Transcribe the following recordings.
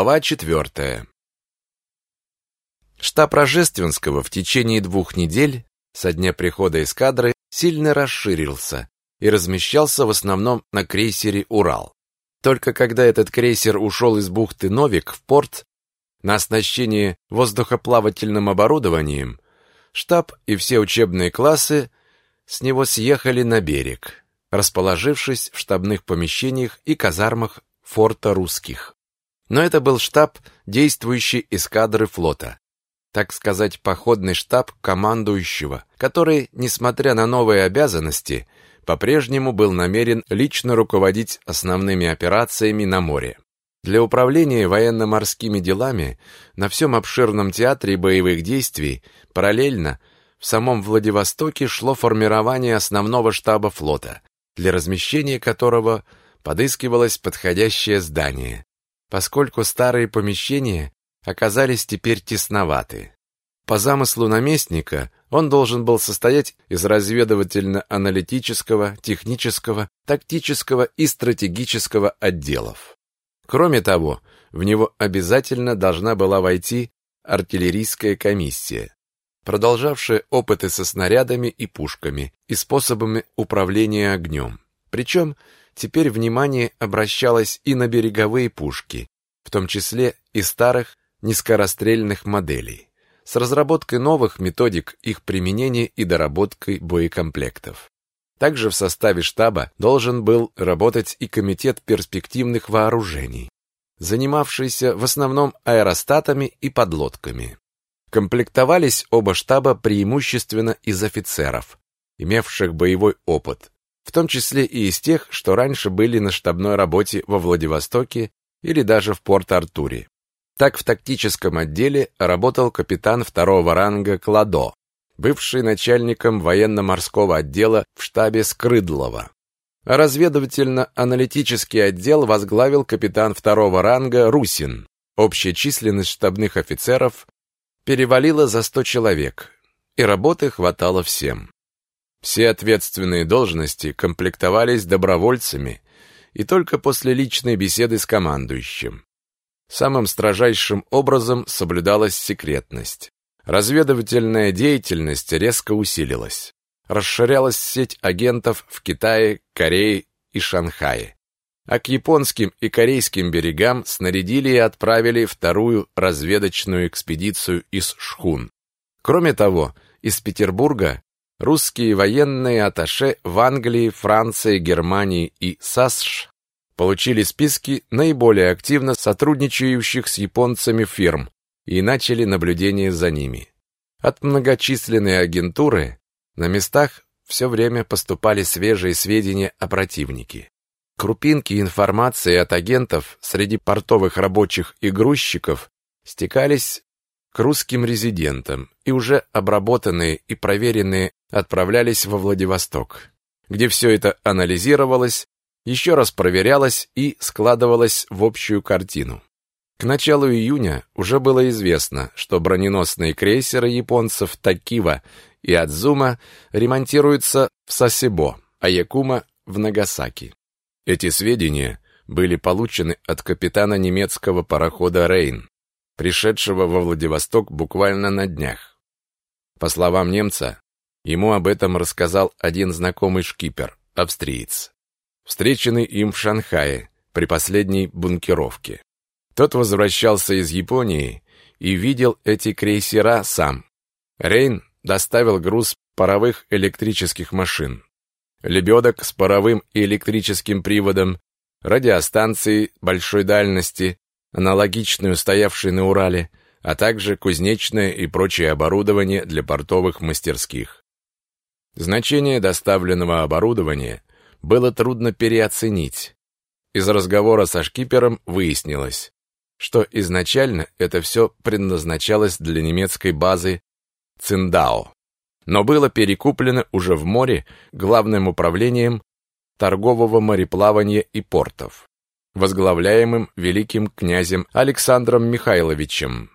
Глава четвертая. Штаб Рожественского в течение двух недель со дня прихода эскадры сильно расширился и размещался в основном на крейсере «Урал». Только когда этот крейсер ушел из бухты Новик в порт на оснащение воздухоплавательным оборудованием, штаб и все учебные классы с него съехали на берег, расположившись в штабных помещениях и казармах форта русских. Но это был штаб действующей эскадры флота, так сказать, походный штаб командующего, который, несмотря на новые обязанности, по-прежнему был намерен лично руководить основными операциями на море. Для управления военно-морскими делами на всем обширном театре боевых действий параллельно в самом Владивостоке шло формирование основного штаба флота, для размещения которого подыскивалось подходящее здание, поскольку старые помещения оказались теперь тесноваты. По замыслу наместника он должен был состоять из разведывательно-аналитического, технического, тактического и стратегического отделов. Кроме того, в него обязательно должна была войти артиллерийская комиссия, продолжавшая опыты со снарядами и пушками и способами управления огнем. Причем теперь внимание обращалось и на береговые пушки, в том числе и старых низкорастрельных моделей с разработкой новых методик их применения и доработкой боекомплектов. Также в составе штаба должен был работать и комитет перспективных вооружений, занимавшийся в основном аэростатами и подлодками. Комплектовались оба штаба преимущественно из офицеров, имевших боевой опыт, в том числе и из тех, что раньше были на штабной работе во Владивостоке или даже в Порт-Артуре. Так в тактическом отделе работал капитан второго ранга Кладо, бывший начальником военно-морского отдела в штабе Скрыдлова. Разведывательно-аналитический отдел возглавил капитан второго ранга Русин. Общая численность штабных офицеров перевалила за 100 человек, и работы хватало всем. Все ответственные должности комплектовались добровольцами и только после личной беседы с командующим. Самым строжайшим образом соблюдалась секретность. Разведывательная деятельность резко усилилась. Расширялась сеть агентов в Китае, Корее и Шанхае. А к японским и корейским берегам снарядили и отправили вторую разведочную экспедицию из шхун. Кроме того, из Петербурга русские военные атташе в Англии, Франции, Германии и САСШ получили списки наиболее активно сотрудничающих с японцами фирм и начали наблюдение за ними. От многочисленной агентуры на местах все время поступали свежие сведения о противнике. Крупинки информации от агентов среди портовых рабочих и грузчиков стекались к русским резидентам, и уже обработанные и проверенные отправлялись во Владивосток, где все это анализировалось еще раз проверялась и складывалась в общую картину. К началу июня уже было известно, что броненосные крейсеры японцев Такива и Адзума ремонтируются в Сасебо, а Якума в Нагасаки. Эти сведения были получены от капитана немецкого парохода Рейн, пришедшего во Владивосток буквально на днях. По словам немца, ему об этом рассказал один знакомый шкипер, австриец встреченный им в Шанхае при последней бункеровке. Тот возвращался из Японии и видел эти крейсера сам. Рейн доставил груз паровых электрических машин, лебедок с паровым и электрическим приводом, радиостанции большой дальности, аналогичную стоявшей на Урале, а также кузнечное и прочее оборудование для портовых мастерских. Значение доставленного оборудования было трудно переоценить. Из разговора со шкипером выяснилось, что изначально это все предназначалось для немецкой базы Циндао, но было перекуплено уже в море главным управлением торгового мореплавания и портов, возглавляемым великим князем Александром Михайловичем.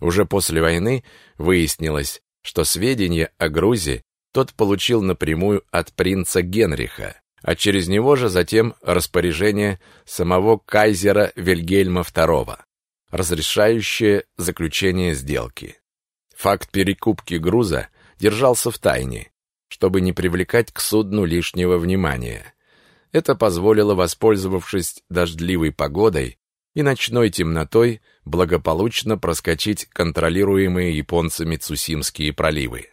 Уже после войны выяснилось, что сведения о грузе тот получил напрямую от принца Генриха а через него же затем распоряжение самого кайзера Вильгельма II. разрешающее заключение сделки. Факт перекупки груза держался в тайне, чтобы не привлекать к судну лишнего внимания. Это позволило, воспользовавшись дождливой погодой и ночной темнотой, благополучно проскочить контролируемые японцами Цусимские проливы.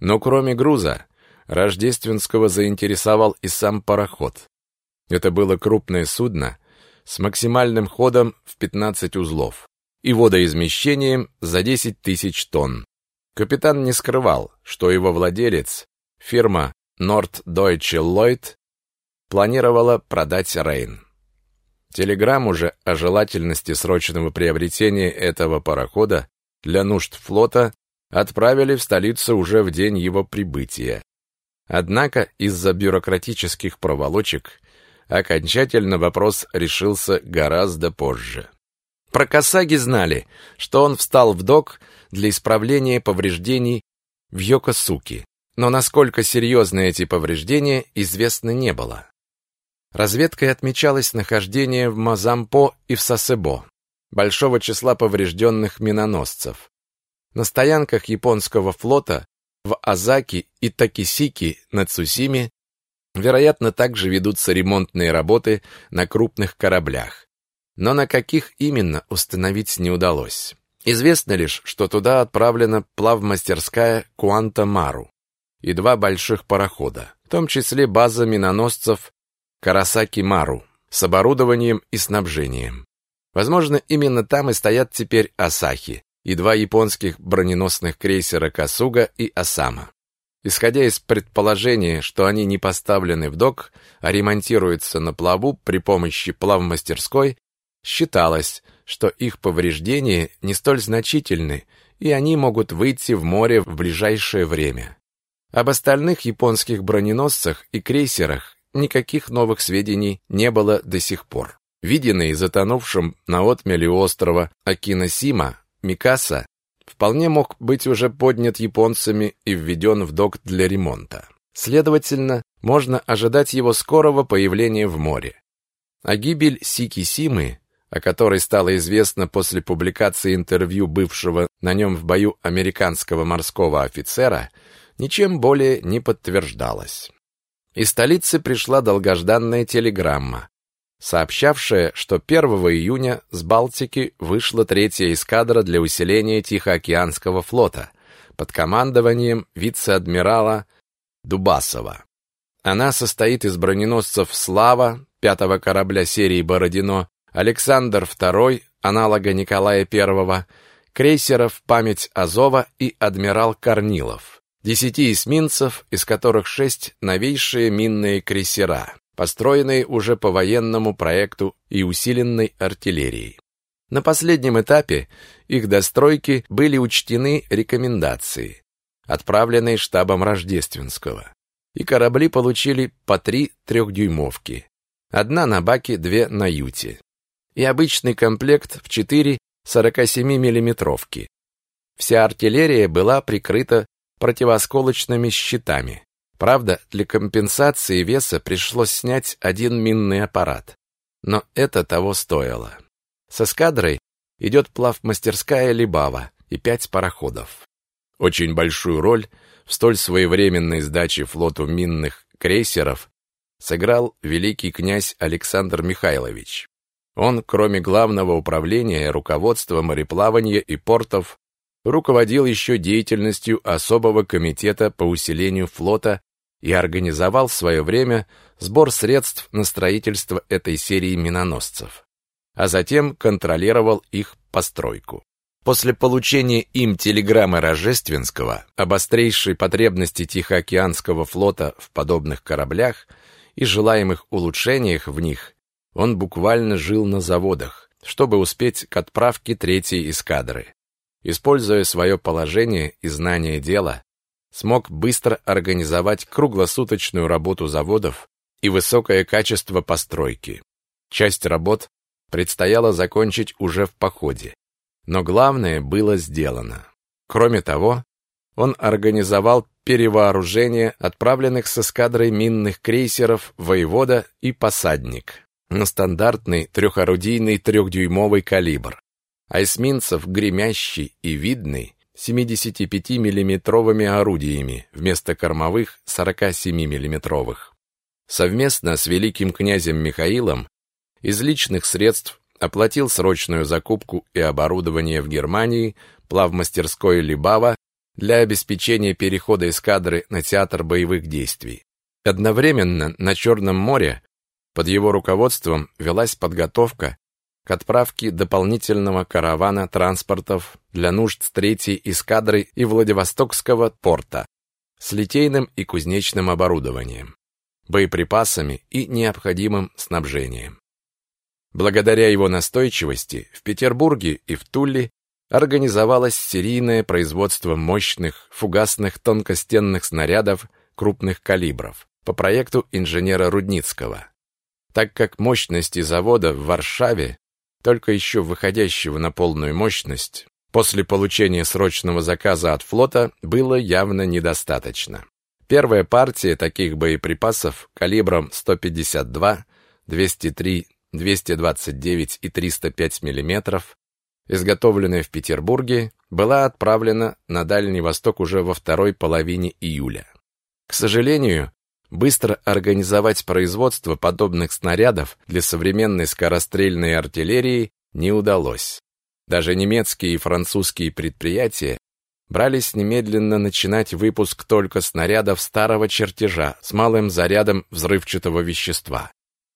Но кроме груза, Рождественского заинтересовал и сам пароход. Это было крупное судно с максимальным ходом в 15 узлов и водоизмещением за 10 тысяч тонн. Капитан не скрывал, что его владелец, фирма Norddeutsche Lloyd, планировала продать Рейн. Телеграмму же о желательности срочного приобретения этого парохода для нужд флота отправили в столицу уже в день его прибытия. Однако из-за бюрократических проволочек окончательно вопрос решился гораздо позже. Про Касаги знали, что он встал в док для исправления повреждений в Йокосуке, но насколько серьезны эти повреждения, известно не было. Разведкой отмечалось нахождение в Мазампо и в Сасебо большого числа поврежденных миноносцев. На стоянках японского флота в Азаки и Такисики на Цусиме, вероятно, также ведутся ремонтные работы на крупных кораблях. Но на каких именно установить не удалось. Известно лишь, что туда отправлена плавмастерская Куанта Мару и два больших парохода, в том числе база миноносцев Карасаки Мару с оборудованием и снабжением. Возможно, именно там и стоят теперь Асахи, и два японских броненосных крейсера Касуга и Осама. Исходя из предположения, что они не поставлены в док, а ремонтируются на плаву при помощи плавмастерской, считалось, что их повреждения не столь значительны, и они могут выйти в море в ближайшее время. Об остальных японских броненосцах и крейсерах никаких новых сведений не было до сих пор. Виденный затонувшим на отмеле острова Акиносима Микаса вполне мог быть уже поднят японцами и введен в док для ремонта. Следовательно, можно ожидать его скорого появления в море. А гибель Сикисимы, о которой стало известно после публикации интервью бывшего на нем в бою американского морского офицера, ничем более не подтверждалась. Из столицы пришла долгожданная телеграмма, сообщавшая, что 1 июня с Балтики вышла третья эскадра для усиления Тихоокеанского флота под командованием вице-адмирала Дубасова. Она состоит из броненосцев «Слава», пятого корабля серии «Бородино», Александр II, аналога Николая I, крейсеров «Память Азова» и «Адмирал Корнилов», десяти эсминцев, из которых шесть новейшие минные крейсера построенные уже по военному проекту и усиленной артиллерией. На последнем этапе их достройки были учтены рекомендации, отправленные штабом Рождественского, и корабли получили по три трехдюймовки, одна на баке, две на юте, и обычный комплект в четыре 47-миллиметровки. Вся артиллерия была прикрыта противосколочными щитами, Правда, для компенсации веса пришлось снять один минный аппарат. Но это того стоило. С эскадрой идет плавмастерская Либава и пять пароходов. Очень большую роль в столь своевременной сдаче флоту минных крейсеров сыграл великий князь Александр Михайлович. Он, кроме главного управления и руководства мореплавания и портов, руководил еще деятельностью особого комитета по усилению флота и организовал в свое время сбор средств на строительство этой серии миноносцев, а затем контролировал их постройку. После получения им телеграммы Рожественского об острейшей потребности Тихоокеанского флота в подобных кораблях и желаемых улучшениях в них, он буквально жил на заводах, чтобы успеть к отправке третьей эскадры. Используя свое положение и знание дела, смог быстро организовать круглосуточную работу заводов и высокое качество постройки. Часть работ предстояло закончить уже в походе, но главное было сделано. Кроме того, он организовал перевооружение отправленных с эскадрой минных крейсеров «Воевода» и «Посадник» на стандартный трехорудийный трехдюймовый калибр, а эсминцев «Гремящий» и «Видный» 75-миллиметровыми орудиями вместо кормовых 47-миллиметровых. Совместно с великим князем Михаилом из личных средств оплатил срочную закупку и оборудование в Германии плавмастерской Либава для обеспечения перехода эскадры на театр боевых действий. Одновременно на Черном море под его руководством велась подготовка к отправке дополнительного каравана транспортов для нужд третьей эскадры и Владивостокского порта с литейным и кузнечным оборудованием, боеприпасами и необходимым снабжением. Благодаря его настойчивости в Петербурге и в Туле организовалось серийное производство мощных фугасных тонкостенных снарядов крупных калибров по проекту инженера Рудницкого. Так как мощности завода в Варшаве, только еще выходящего на полную мощность, после получения срочного заказа от флота было явно недостаточно. Первая партия таких боеприпасов калибром 152, 203, 229 и 305 мм изготовленная в Петербурге, была отправлена на Дальний Восток уже во второй половине июля. К сожалению, быстро организовать производство подобных снарядов для современной скорострельной артиллерии не удалось. Даже немецкие и французские предприятия брались немедленно начинать выпуск только снарядов старого чертежа с малым зарядом взрывчатого вещества.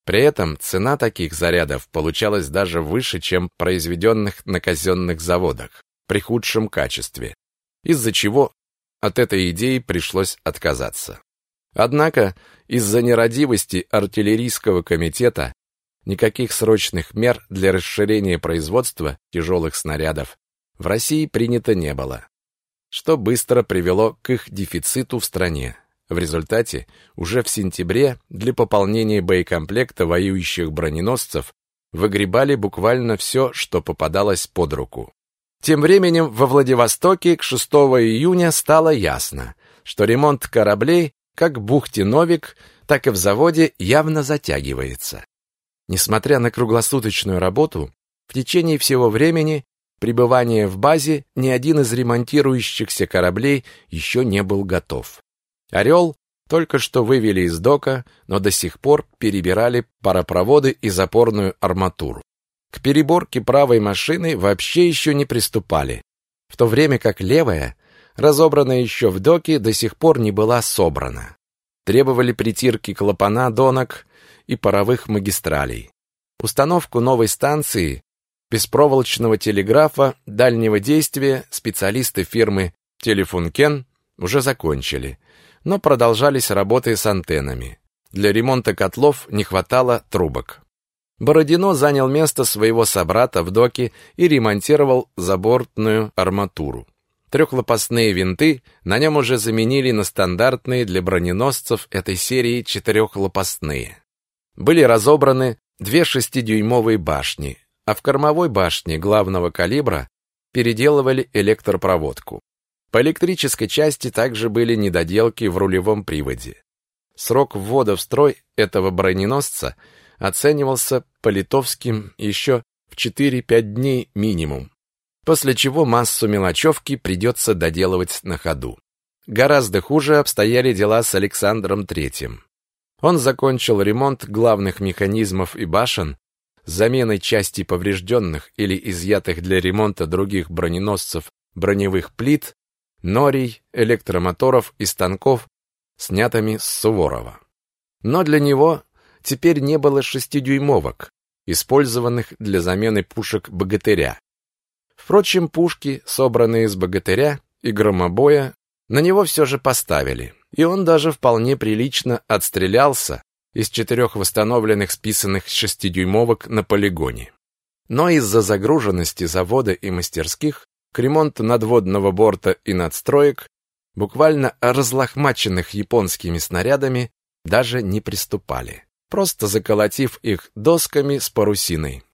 При этом цена таких зарядов получалась даже выше, чем произведенных на казенных заводах, при худшем качестве, из-за чего от этой идеи пришлось отказаться. Однако из-за нерадивости артиллерийского комитета никаких срочных мер для расширения производства тяжелых снарядов в России принято не было, что быстро привело к их дефициту в стране. В результате уже в сентябре для пополнения боекомплекта воюющих броненосцев выгребали буквально все, что попадалось под руку. Тем временем во Владивостоке к 6 июня стало ясно, что ремонт кораблей как в бухте Новик, так и в заводе явно затягивается. Несмотря на круглосуточную работу, в течение всего времени пребывания в базе ни один из ремонтирующихся кораблей еще не был готов. «Орел» только что вывели из дока, но до сих пор перебирали паропроводы и запорную арматуру. К переборке правой машины вообще еще не приступали, в то время как левая, разобранная еще в доке, до сих пор не была собрана. Требовали притирки клапана донок и паровых магистралей. Установку новой станции беспроволочного телеграфа дальнего действия специалисты фирмы Телефункен уже закончили но продолжались работы с антеннами. Для ремонта котлов не хватало трубок. Бородино занял место своего собрата в доке и ремонтировал забортную арматуру. Трехлопастные винты на нем уже заменили на стандартные для броненосцев этой серии четырехлопастные. Были разобраны две шестидюймовые башни, а в кормовой башне главного калибра переделывали электропроводку. По электрической части также были недоделки в рулевом приводе. Срок ввода в строй этого броненосца оценивался по-литовским еще в 4-5 дней минимум, после чего массу мелочевки придется доделывать на ходу. Гораздо хуже обстояли дела с Александром III. Он закончил ремонт главных механизмов и башен, заменой части поврежденных или изъятых для ремонта других броненосцев броневых плит норий, электромоторов и станков, снятыми с Суворова. Но для него теперь не было шестидюймовок, использованных для замены пушек «Богатыря». Впрочем, пушки, собранные из «Богатыря» и «Громобоя», на него все же поставили, и он даже вполне прилично отстрелялся из четырех восстановленных списанных шестидюймовок на полигоне. Но из-за загруженности завода и мастерских к ремонту надводного борта и надстроек, буквально разлохмаченных японскими снарядами, даже не приступали, просто заколотив их досками с парусиной.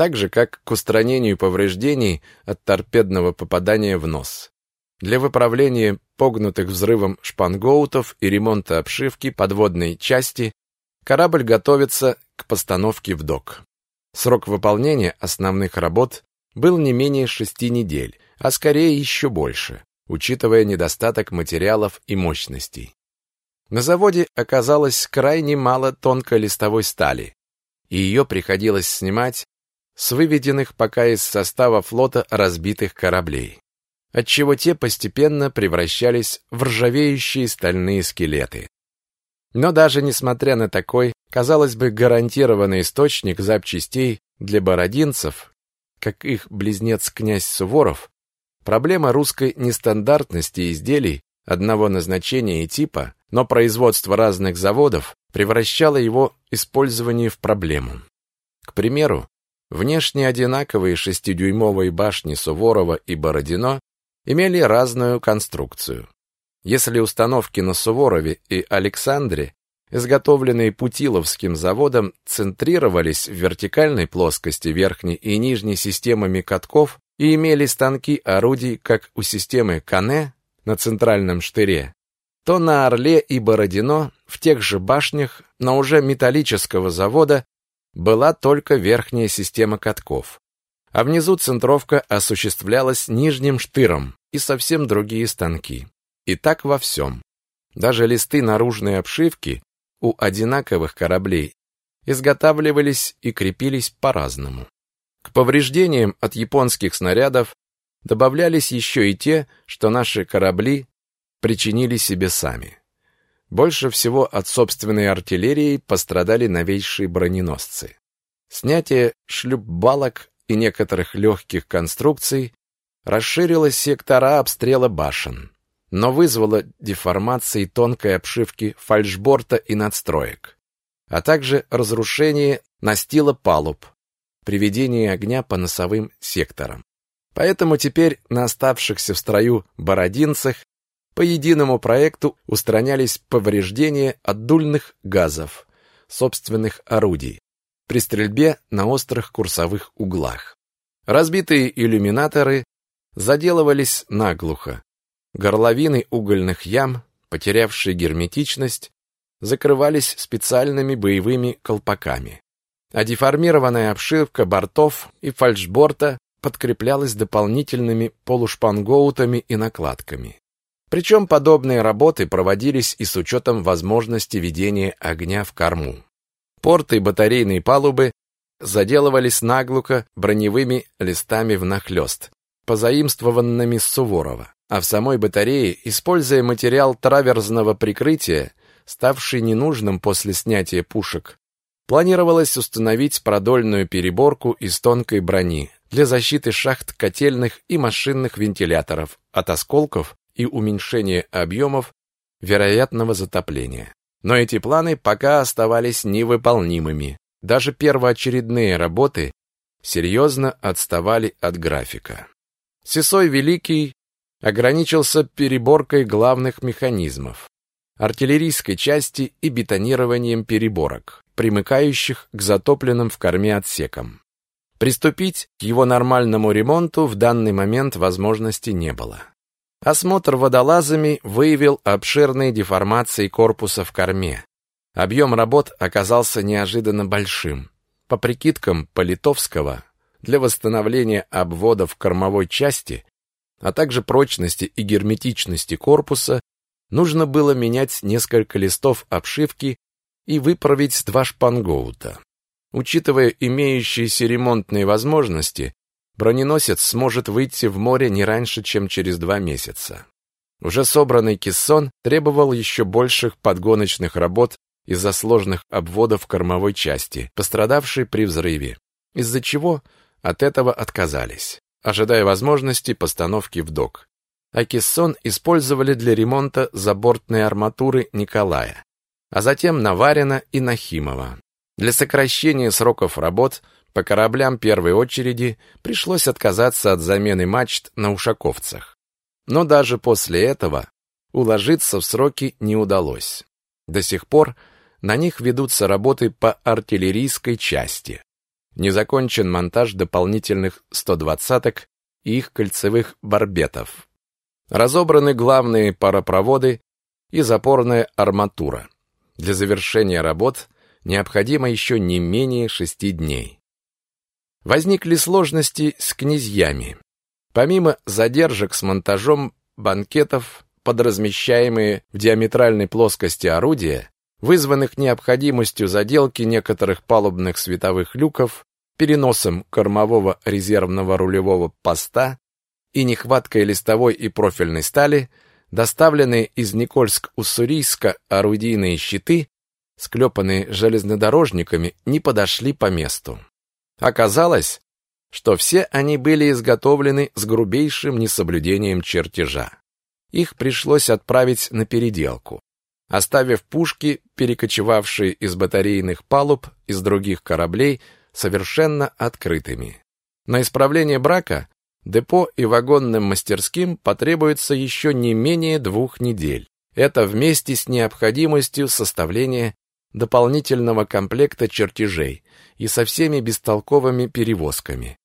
Так же, как к устранению повреждений от торпедного попадания в нос. Для выправления погнутых взрывом шпангоутов и ремонта обшивки подводной части корабль готовится к постановке в док. Срок выполнения основных работ был не менее шести недель, а скорее еще больше, учитывая недостаток материалов и мощностей. На заводе оказалось крайне мало тонкой листовой стали, и ее приходилось снимать с выведенных пока из состава флота разбитых кораблей, отчего те постепенно превращались в ржавеющие стальные скелеты. Но даже несмотря на такой, казалось бы, гарантированный источник запчастей для бородинцев, как их близнец князь Суворов, проблема русской нестандартности изделий одного назначения и типа, но производство разных заводов превращало его использование в проблему. К примеру, внешне одинаковые шестидюймовые башни Суворова и Бородино имели разную конструкцию. Если установки на Суворове и Александре, изготовленные Путиловским заводом, центрировались в вертикальной плоскости верхней и нижней системами катков и имели станки орудий, как у системы Кане на центральном штыре, то на Орле и Бородино в тех же башнях, но уже металлического завода, была только верхняя система катков, а внизу центровка осуществлялась нижним штыром и совсем другие станки. И так во всем. Даже листы наружной обшивки у одинаковых кораблей изготавливались и крепились по-разному. К повреждениям от японских снарядов добавлялись еще и те, что наши корабли причинили себе сами. Больше всего от собственной артиллерии пострадали новейшие броненосцы. Снятие шлюпбалок и некоторых легких конструкций расширило сектора обстрела башен, но вызвало деформации тонкой обшивки фальшборта и надстроек, а также разрушение настила палуб, приведение огня по носовым секторам. Поэтому теперь на оставшихся в строю бородинцах по единому проекту устранялись повреждения от дульных газов, собственных орудий, при стрельбе на острых курсовых углах. Разбитые иллюминаторы заделывались наглухо. Горловины угольных ям, потерявшие герметичность, закрывались специальными боевыми колпаками. А деформированная обшивка бортов и фальшборта подкреплялась дополнительными полушпангоутами и накладками. Причем подобные работы проводились и с учетом возможности ведения огня в корму. Порты и батарейные палубы заделывались наглухо броневыми листами внахлёст, позаимствованными с Суворова, а в самой батарее, используя материал траверзного прикрытия, ставший ненужным после снятия пушек, планировалось установить продольную переборку из тонкой брони для защиты шахт котельных и машинных вентиляторов от осколков и уменьшения объемов вероятного затопления. Но эти планы пока оставались невыполнимыми. Даже первоочередные работы серьезно отставали от графика. Сесой Великий ограничился переборкой главных механизмов, артиллерийской части и бетонированием переборок, примыкающих к затопленным в корме отсекам. Приступить к его нормальному ремонту в данный момент возможности не было. Осмотр водолазами выявил обширные деформации корпуса в корме. Объем работ оказался неожиданно большим. По прикидкам Политовского, для восстановления обводов кормовой части, а также прочности и герметичности корпуса, нужно было менять несколько листов обшивки и выправить два шпангоута. Учитывая имеющиеся ремонтные возможности, броненосец сможет выйти в море не раньше, чем через два месяца. Уже собранный кессон требовал еще больших подгоночных работ из-за сложных обводов кормовой части, пострадавшей при взрыве, из-за чего от этого отказались, ожидая возможности постановки в док. А кессон использовали для ремонта забортной арматуры Николая, а затем Наварина и Нахимова. Для сокращения сроков работ по кораблям первой очереди пришлось отказаться от замены мачт на ушаковцах. Но даже после этого уложиться в сроки не удалось. До сих пор на них ведутся работы по артиллерийской части. Не закончен монтаж дополнительных 120-ок и их кольцевых барбетов. Разобраны главные паропроводы и запорная арматура. Для завершения работ необходимо еще не менее шести дней. Возникли сложности с князьями. Помимо задержек с монтажом банкетов под размещаемые в диаметральной плоскости орудия, вызванных необходимостью заделки некоторых палубных световых люков, переносом кормового резервного рулевого поста и нехваткой листовой и профильной стали, доставленные из Никольск-Уссурийска орудийные щиты, склепанные железнодорожниками, не подошли по месту. Оказалось, что все они были изготовлены с грубейшим несоблюдением чертежа. Их пришлось отправить на переделку, оставив пушки, перекочевавшие из батарейных палуб из других кораблей, совершенно открытыми. На исправление брака депо и вагонным мастерским потребуется еще не менее двух недель. Это вместе с необходимостью составления дополнительного комплекта чертежей и со всеми бестолковыми перевозками,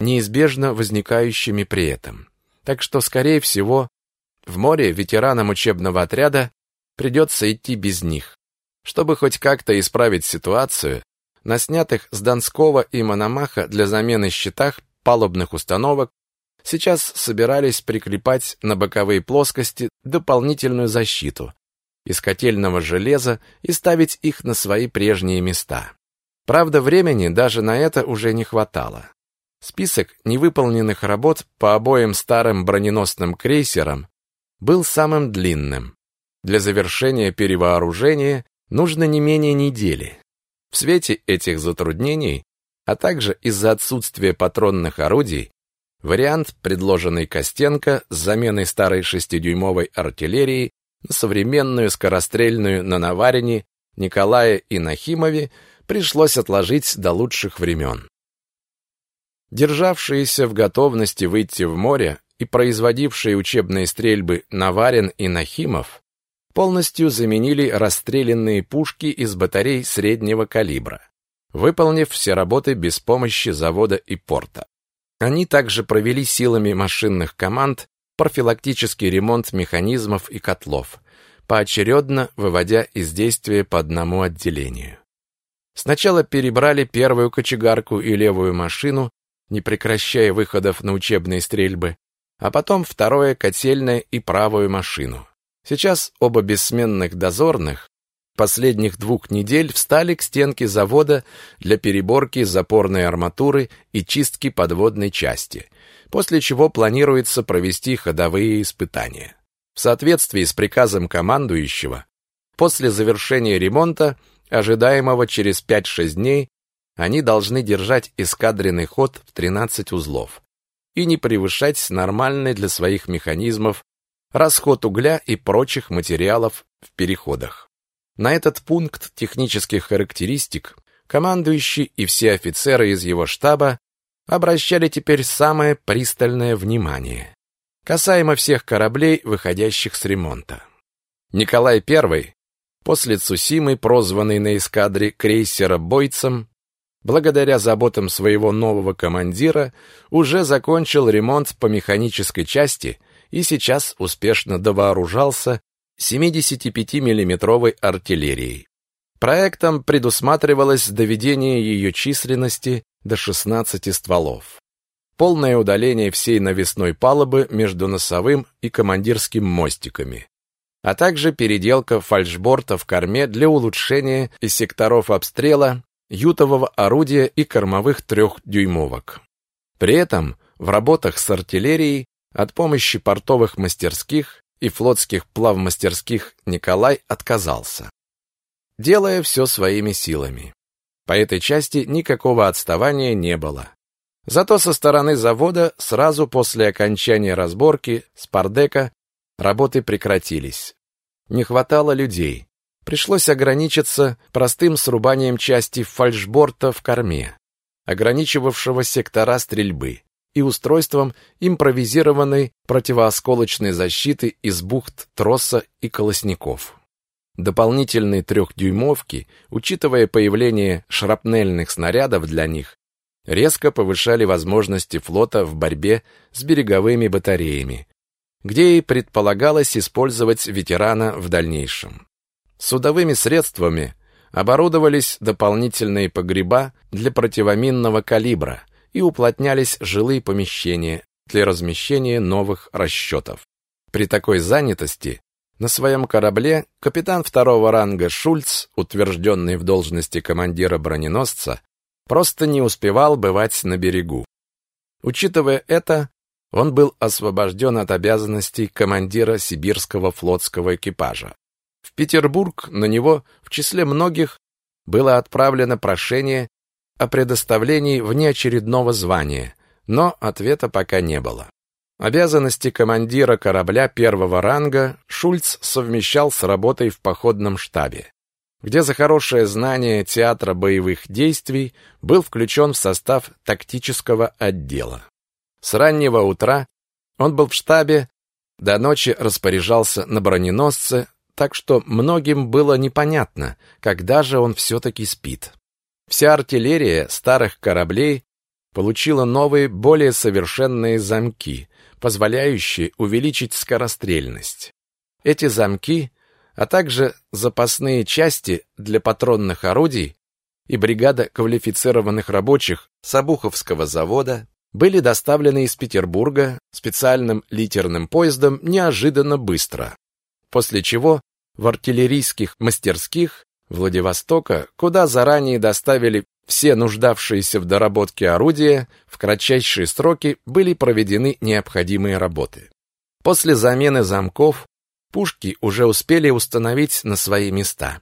неизбежно возникающими при этом. Так что, скорее всего, в море ветеранам учебного отряда придется идти без них. Чтобы хоть как-то исправить ситуацию, на снятых с Донского и Мономаха для замены щитах палубных установок сейчас собирались приклепать на боковые плоскости дополнительную защиту, из котельного железа и ставить их на свои прежние места. Правда, времени даже на это уже не хватало. Список невыполненных работ по обоим старым броненосным крейсерам был самым длинным. Для завершения перевооружения нужно не менее недели. В свете этих затруднений, а также из-за отсутствия патронных орудий, вариант, предложенный Костенко с заменой старой шестидюймовой артиллерии современную скорострельную на Наварине, Николае и Нахимове пришлось отложить до лучших времен. Державшиеся в готовности выйти в море и производившие учебные стрельбы Наварин и Нахимов полностью заменили расстрелянные пушки из батарей среднего калибра, выполнив все работы без помощи завода и порта. Они также провели силами машинных команд профилактический ремонт механизмов и котлов, поочередно выводя из действия по одному отделению. Сначала перебрали первую кочегарку и левую машину, не прекращая выходов на учебные стрельбы, а потом второе котельное и правую машину. Сейчас оба бессменных дозорных последних двух недель встали к стенке завода для переборки запорной арматуры и чистки подводной части, после чего планируется провести ходовые испытания. В соответствии с приказом командующего, после завершения ремонта, ожидаемого через 5-6 дней, они должны держать эскадренный ход в 13 узлов и не превышать нормальный для своих механизмов расход угля и прочих материалов в переходах. На этот пункт технических характеристик командующий и все офицеры из его штаба обращали теперь самое пристальное внимание, касаемо всех кораблей, выходящих с ремонта. Николай I, после Цусимы, прозванный на эскадре крейсера бойцем, благодаря заботам своего нового командира, уже закончил ремонт по механической части и сейчас успешно довооружался 75 миллиметровой артиллерией. Проектом предусматривалось доведение ее численности до 16 стволов. Полное удаление всей навесной палубы между носовым и командирским мостиками, а также переделка фальшборта в корме для улучшения из секторов обстрела ютового орудия и кормовых трехдюймовок. При этом в работах с артиллерией от помощи портовых мастерских и флотских плавмастерских Николай отказался, делая все своими силами. По этой части никакого отставания не было. Зато со стороны завода сразу после окончания разборки Спардека работы прекратились. Не хватало людей. Пришлось ограничиться простым срубанием части фальшборта в корме, ограничивавшего сектора стрельбы, и устройством импровизированной противоосколочной защиты из бухт троса и колосников. Дополнительные трехдюймовки, учитывая появление шрапнельных снарядов для них, резко повышали возможности флота в борьбе с береговыми батареями, где и предполагалось использовать ветерана в дальнейшем. Судовыми средствами оборудовались дополнительные погреба для противоминного калибра и уплотнялись жилые помещения для размещения новых расчетов. При такой занятости на своем корабле капитан второго ранга Шульц, утвержденный в должности командира броненосца, просто не успевал бывать на берегу. Учитывая это, он был освобожден от обязанностей командира сибирского флотского экипажа. В Петербург на него, в числе многих, было отправлено прошение о предоставлении внеочередного звания, но ответа пока не было. Обязанности командира корабля первого ранга Шульц совмещал с работой в походном штабе, где за хорошее знание театра боевых действий был включен в состав тактического отдела. С раннего утра он был в штабе, до ночи распоряжался на броненосце, так что многим было непонятно, когда же он все-таки спит. Вся артиллерия старых кораблей получила новые, более совершенные замки, позволяющие увеличить скорострельность. Эти замки, а также запасные части для патронных орудий и бригада квалифицированных рабочих Сабуховского завода были доставлены из Петербурга специальным литерным поездом неожиданно быстро. После чего в артиллерийских мастерских Владивостока, куда заранее доставили все нуждавшиеся в доработке орудия, в кратчайшие сроки были проведены необходимые работы. После замены замков пушки уже успели установить на свои места,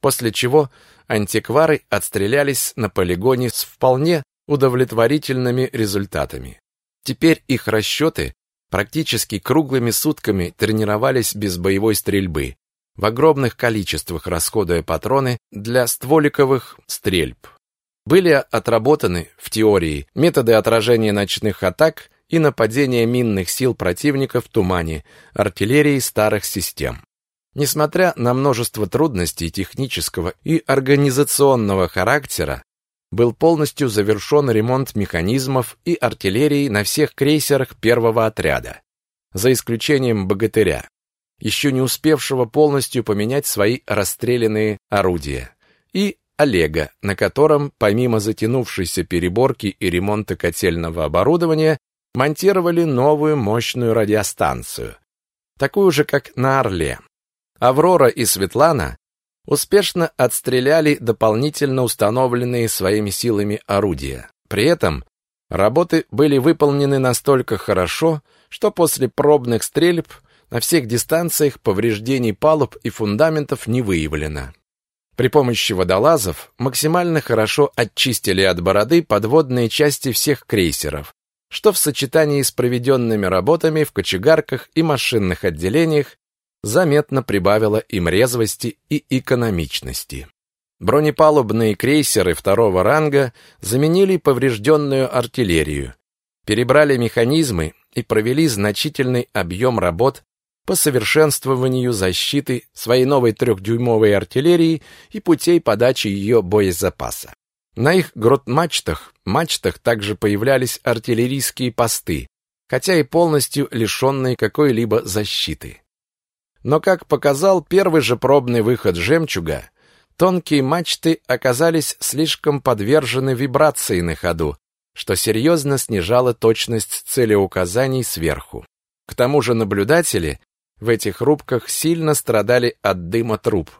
после чего антиквары отстрелялись на полигоне с вполне удовлетворительными результатами. Теперь их расчеты практически круглыми сутками тренировались без боевой стрельбы, в огромных количествах расходуя патроны для стволиковых стрельб. Были отработаны, в теории, методы отражения ночных атак и нападения минных сил противника в тумане, артиллерии старых систем. Несмотря на множество трудностей технического и организационного характера, был полностью завершен ремонт механизмов и артиллерии на всех крейсерах первого отряда, за исключением «Богатыря», еще не успевшего полностью поменять свои расстрелянные орудия, и Олега, на котором, помимо затянувшейся переборки и ремонта котельного оборудования, монтировали новую мощную радиостанцию, такую же, как на Орле. Аврора и Светлана успешно отстреляли дополнительно установленные своими силами орудия. При этом работы были выполнены настолько хорошо, что после пробных стрельб на всех дистанциях повреждений палуб и фундаментов не выявлено. При помощи водолазов максимально хорошо очистили от бороды подводные части всех крейсеров, что в сочетании с проведенными работами в кочегарках и машинных отделениях заметно прибавило им резвости и экономичности. Бронепалубные крейсеры второго ранга заменили поврежденную артиллерию, перебрали механизмы и провели значительный объем работ по совершенствованию защиты своей новой трехдюймовой артиллерии и путей подачи ее боезапаса. На их грот-мачтах, мачтах также появлялись артиллерийские посты, хотя и полностью лишенные какой-либо защиты. Но, как показал первый же пробный выход «Жемчуга», тонкие мачты оказались слишком подвержены вибрации на ходу, что серьезно снижало точность целеуказаний сверху. К тому же наблюдатели в этих рубках сильно страдали от дыма труб,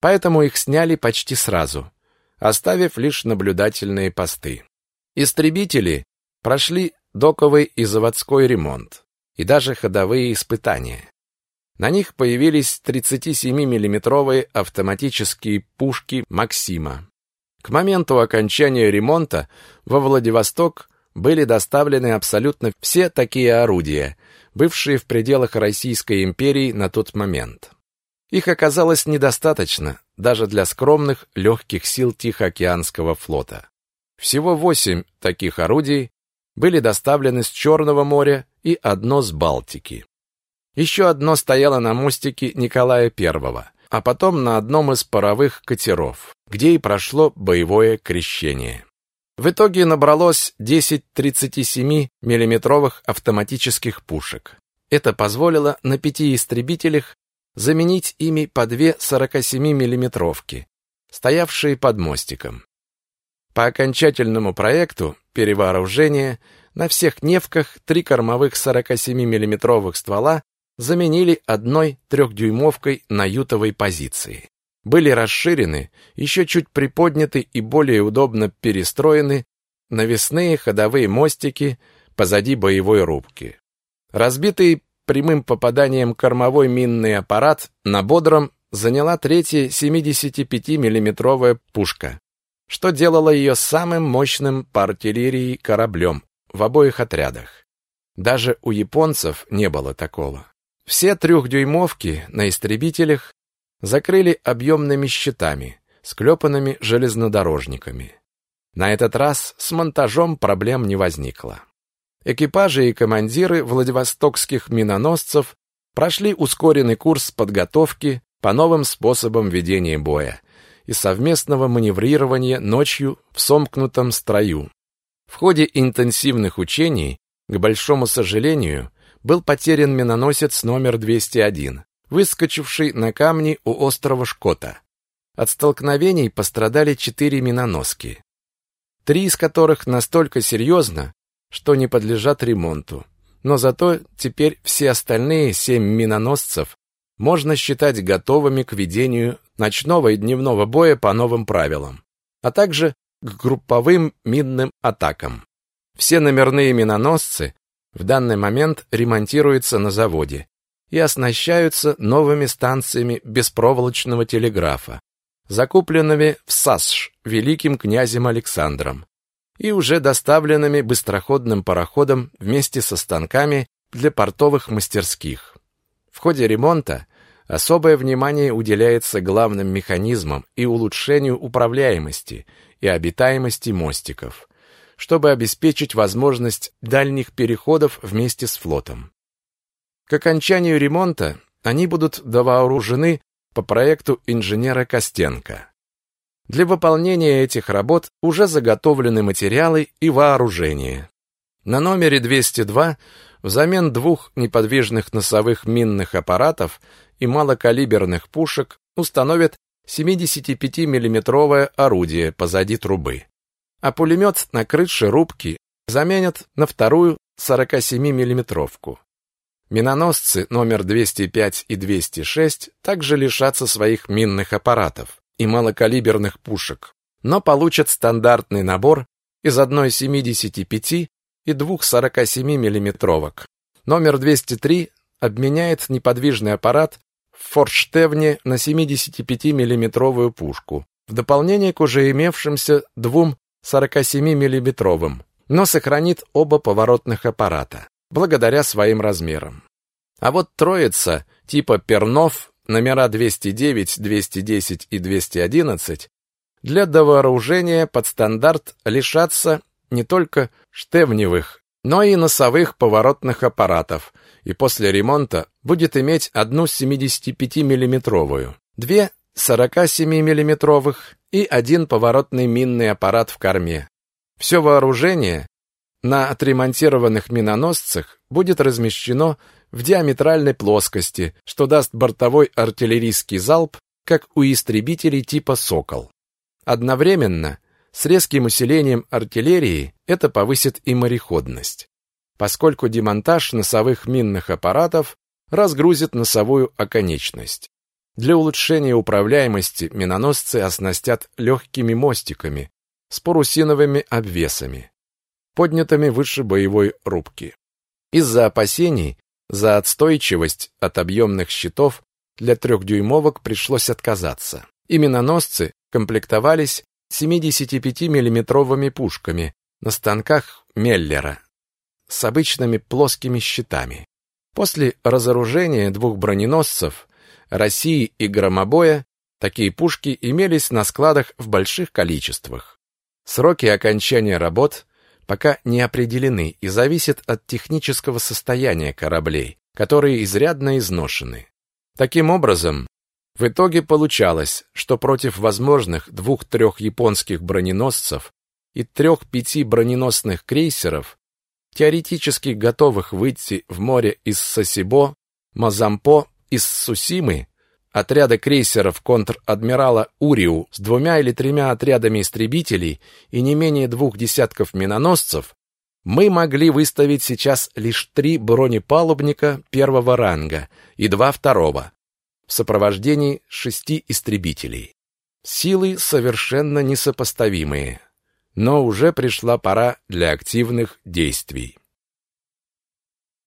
поэтому их сняли почти сразу, оставив лишь наблюдательные посты. Истребители прошли доковый и заводской ремонт, и даже ходовые испытания. На них появились 37-миллиметровые автоматические пушки «Максима». К моменту окончания ремонта во Владивосток были доставлены абсолютно все такие орудия, бывшие в пределах Российской империи на тот момент. Их оказалось недостаточно даже для скромных легких сил Тихоокеанского флота. Всего восемь таких орудий были доставлены с Черного моря и одно с Балтики. Еще одно стояло на мостике Николая I, а потом на одном из паровых катеров, где и прошло боевое крещение. В итоге набралось 10 37 миллиметровых автоматических пушек. Это позволило на пяти истребителях заменить ими по две 47 миллиметровки, стоявшие под мостиком. По окончательному проекту перевооружения на всех «Невках» три кормовых 47 миллиметровых ствола заменили одной трехдюймовкой на ютовой позиции. Были расширены, еще чуть приподняты и более удобно перестроены навесные ходовые мостики позади боевой рубки. Разбитый прямым попаданием кормовой минный аппарат на бодром заняла третья 75-миллиметровая пушка, что делало ее самым мощным по артиллерии кораблем в обоих отрядах. Даже у японцев не было такого. Все трехдюймовки на истребителях закрыли объемными щитами, склепанными железнодорожниками. На этот раз с монтажом проблем не возникло. Экипажи и командиры владивостокских миноносцев прошли ускоренный курс подготовки по новым способам ведения боя и совместного маневрирования ночью в сомкнутом строю. В ходе интенсивных учений, к большому сожалению, был потерян миноносец номер 201, выскочивший на камни у острова Шкота. От столкновений пострадали четыре миноноски, три из которых настолько серьезно, что не подлежат ремонту. Но зато теперь все остальные семь миноносцев можно считать готовыми к ведению ночного и дневного боя по новым правилам, а также к групповым минным атакам. Все номерные миноносцы в данный момент ремонтируются на заводе и оснащаются новыми станциями беспроволочного телеграфа, закупленными в САСШ великим князем Александром и уже доставленными быстроходным пароходом вместе со станками для портовых мастерских. В ходе ремонта особое внимание уделяется главным механизмам и улучшению управляемости и обитаемости мостиков, чтобы обеспечить возможность дальних переходов вместе с флотом. К окончанию ремонта они будут довооружены по проекту инженера Костенко. Для выполнения этих работ уже заготовлены материалы и вооружение. На номере 202 взамен двух неподвижных носовых минных аппаратов и малокалиберных пушек установят 75 миллиметровое орудие позади трубы. А пулемет на крыше рубки заменят на вторую 47 миллиметровку Миноносцы номер 205 и 206 также лишатся своих минных аппаратов и малокалиберных пушек, но получат стандартный набор из одной 75 и двух 47 миллиметровок. Номер 203 обменяет неподвижный аппарат в форштевне на 75 миллиметровую пушку, в дополнение к уже имевшимся двум 47 миллиметровым, но сохранит оба поворотных аппарата благодаря своим размерам. А вот троица типа Пернов, номера 209, 210 и 211, для довооружения под стандарт лишатся не только штевневых, но и носовых поворотных аппаратов, и после ремонта будет иметь одну 75-миллиметровую, две 47-миллиметровых и один поворотный минный аппарат в корме. Все вооружение на отремонтированных миноносцах будет размещено в диаметральной плоскости, что даст бортовой артиллерийский залп, как у истребителей типа «Сокол». Одновременно с резким усилением артиллерии это повысит и мореходность, поскольку демонтаж носовых минных аппаратов разгрузит носовую оконечность. Для улучшения управляемости миноносцы оснастят легкими мостиками с парусиновыми обвесами поднятыми выше боевой рубки. Из-за опасений за отстойчивость от объемных щитов для трехдюймовок пришлось отказаться. И миноносцы комплектовались 75 миллиметровыми пушками на станках Меллера с обычными плоскими щитами. После разоружения двух броненосцев России и Громобоя такие пушки имелись на складах в больших количествах. Сроки окончания работ пока не определены и зависят от технического состояния кораблей, которые изрядно изношены. Таким образом, в итоге получалось, что против возможных двух-трех японских броненосцев и трех-пяти броненосных крейсеров, теоретически готовых выйти в море из Сосибо, Мазампо, из Сусимы, отряда крейсеров контр-адмирала Уриу с двумя или тремя отрядами истребителей и не менее двух десятков миноносцев, мы могли выставить сейчас лишь три бронепалубника первого ранга и два второго в сопровождении шести истребителей. Силы совершенно несопоставимые, но уже пришла пора для активных действий.